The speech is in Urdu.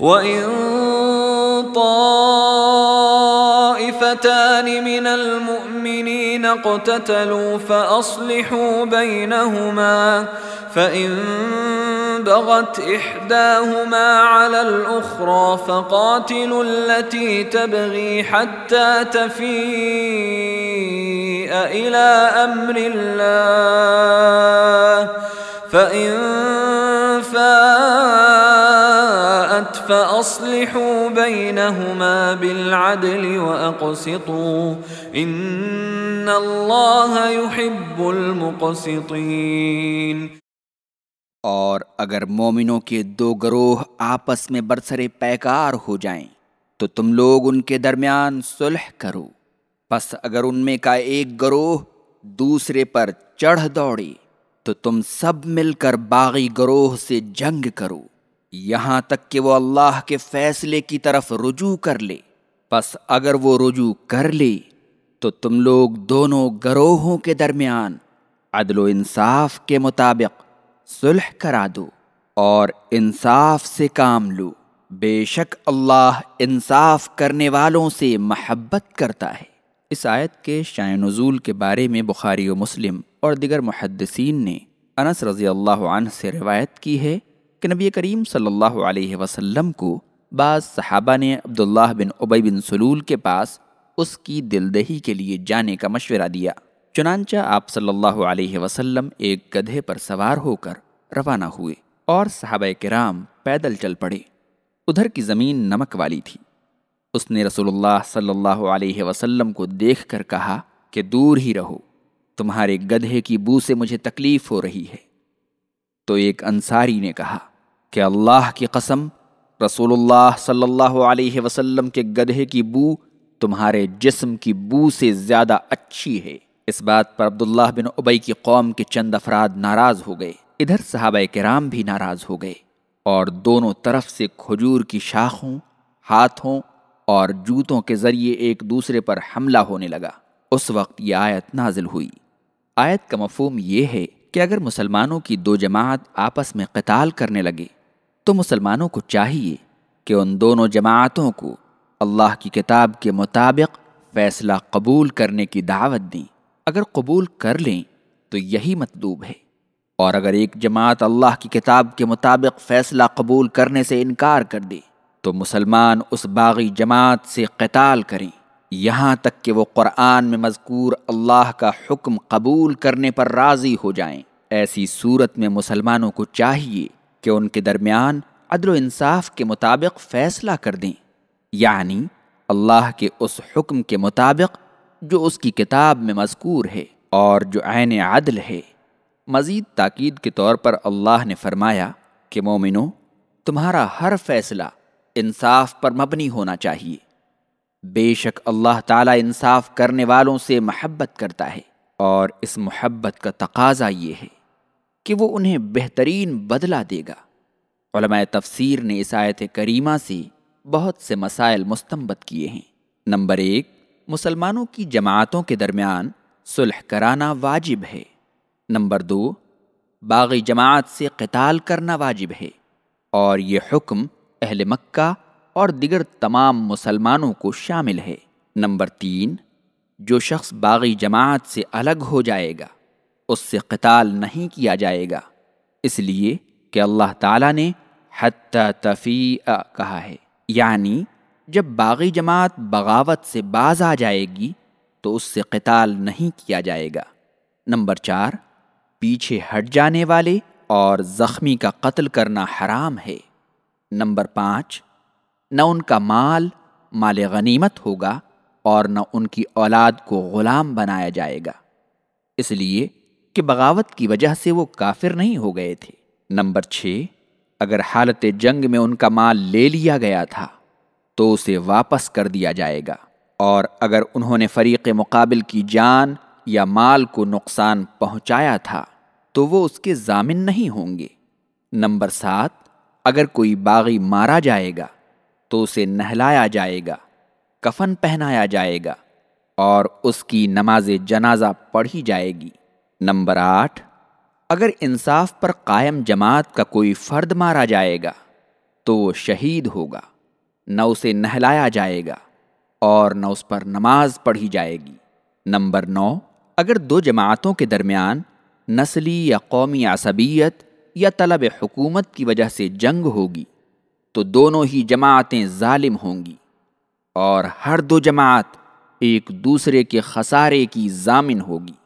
وَإِن طَائِفَتَانِ مِنَ الْمُؤْمِنِينَ اقْتَتَلُوا فَأَصْلِحُوا بَيْنَهُمَا فَإِن بَغَتْ إِحْدَاهُمَا عَلَى الْأُخْرَى فَقَاتِلُوا الَّتِي تَبْغِي حَتَّى تَفِيءَ إِلَى أَمْرِ اللَّهِ فَإِن فَاءَتْ فَأَصْلِحُوا بَيْنَهُمَا بِالْعَدْلِ وَأَقْسِطُوا إِنَّ اللَّهَ يُحِبُّ الْمُقْسِطِينَ اور اگر مومنوں کے دو گروہ آپس میں برسرے پیکار ہو جائیں، تو تم لوگ ان کے درمیان صلح کرو۔ پس اگر ان میں کا ایک گروہ دوسرے پر چڑھ دوڑے، تو تم سب مل کر باغی گروہ سے جنگ کرو۔ یہاں تک کہ وہ اللہ کے فیصلے کی طرف رجوع کر لے۔ پس اگر وہ رجوع کر لے، تو تم لوگ دونوں گروہوں کے درمیان عدل و انصاف کے مطابق صلح کرا دو اور انصاف سے کام لو۔ بے شک اللہ انصاف کرنے والوں سے محبت کرتا ہے۔ اس آیت کے شائع نزول کے بارے میں بخاری و مسلم اور دیگر محدثین نے انس رضی اللہ عنہ سے روایت کی ہے۔ کہ نبی کریم صلی اللہ علیہ وسلم کو بعض صحابہ نے عبداللہ بن عبی بن سلول کے پاس اس کی دلدہی کے لیے جانے کا مشورہ دیا۔ چنانچہ آپ صلی اللہ علیہ وسلم ایک گدھے پر سوار ہو کر روانہ ہوئے اور صحابہ کرام پیدل چل پڑے۔ ادھر کی زمین نمک والی تھی۔ اس نے رسول اللہ صلی اللہ علیہ وسلم کو دیکھ کر کہا کہ دور ہی رہو، تمہارے گدھے کی بو سے مجھے تکلیف ہو رہی ہے۔ تو ایک انصاری نے کہا کہ اللہ کی قسم رسول اللہ صلی اللہ علیہ وسلم کے گدھے کی بو تمہارے جسم کی بو سے زیادہ اچھی ہے۔ اس بات پر عبداللہ بن ابئی کی قوم کے چند افراد ناراض ہو گئے۔ ادھر صحابہ کرام بھی ناراض ہو گئے۔ اور دونوں طرف سے کھجور کی شاخوں، ہاتھوں اور جوتوں کے ذریعے ایک دوسرے پر حملہ ہونے لگا۔ اس وقت یہ آیت نازل ہوئی۔ آیت کا مفہوم یہ ہے کہ اگر مسلمانوں کی دو جماعت آپس میں قتال کرنے لگے تو مسلمانوں کو چاہیے کہ ان دونوں جماعتوں کو اللہ کی کتاب کے مطابق فیصلہ قبول کرنے کی دعوت دیں۔ اگر قبول کر لیں تو یہی مطلوب ہے۔ اور اگر ایک جماعت اللہ کی کتاب کے مطابق فیصلہ قبول کرنے سے انکار کر دے تو مسلمان اس باغی جماعت سے قتال کریں۔ یہاں تک کہ وہ قرآن میں مذکور اللہ کا حکم قبول کرنے پر راضی ہو جائیں۔ ایسی صورت میں مسلمانوں کو چاہیے کہ ان کے درمیان عدل و انصاف کے مطابق فیصلہ کر دیں۔ یعنی اللہ کے اس حکم کے مطابق جو اس کی کتاب میں مذکور ہے اور جو عین عدل ہے۔ مزید تاکید کے طور پر اللہ نے فرمایا کہ مومنو، تمہارا ہر فیصلہ انصاف پر مبنی ہونا چاہیے۔ بے شک اللہ تعالیٰ انصاف کرنے والوں سے محبت کرتا ہے اور اس محبت کا تقاضا یہ ہے۔ کہ وہ انہیں بہترین بدلہ دے گا۔ علماء تفسیر نے اس آیت کریمہ سے بہت سے مسائل مستمت کیے ہیں۔ نمبر ایک، مسلمانوں کی جماعتوں کے درمیان صلح کرانا واجب ہے۔ نمبر دو، باغی جماعت سے قتال کرنا واجب ہے۔ اور یہ حکم اہل مکہ اور دیگر تمام مسلمانوں کو شامل ہے۔ نمبر تین، جو شخص باغی جماعت سے الگ ہو جائے گا اس سے قتال نہیں کیا جائے گا۔ اس لیے کہ اللہ تعالیٰ نے حتی تفیع کہا ہے۔ یعنی جب باغی جماعت بغاوت سے باز آ جائے گی تو اس سے قتال نہیں کیا جائے گا۔ نمبر چار، پیچھے ہٹ جانے والے اور زخمی کا قتل کرنا حرام ہے۔ نمبر پانچ، نہ ان کا مال مال غنیمت ہوگا اور نہ ان کی اولاد کو غلام بنایا جائے گا۔ اس لیے کہ بغاوت کی وجہ سے وہ کافر نہیں ہو گئے تھے۔ نمبر چھ، اگر حالت جنگ میں ان کا مال لے لیا گیا تھا، تو اسے واپس کر دیا جائے گا۔ اور اگر انہوں نے فریق مقابل کی جان یا مال کو نقصان پہنچایا تھا، تو وہ اس کے ضامن نہیں ہوں گے۔ نمبر سات، اگر کوئی باغی مارا جائے گا، تو اسے نہلایا جائے گا، کفن پہنایا جائے گا، اور اس کی نماز جنازہ پڑھی جائے گی۔ نمبر آٹھ، اگر انصاف پر قائم جماعت کا کوئی فرد مارا جائے گا، تو وہ شہید ہوگا، نہ اسے نہلایا جائے گا اور نہ اس پر نماز پڑھی جائے گی۔ نمبر نو، اگر دو جماعتوں کے درمیان نسلی یا قومی عصبیت یا طلب حکومت کی وجہ سے جنگ ہوگی، تو دونوں ہی جماعتیں ظالم ہوں گی اور ہر دو جماعت ایک دوسرے کے خسارے کی ضامن ہوگی۔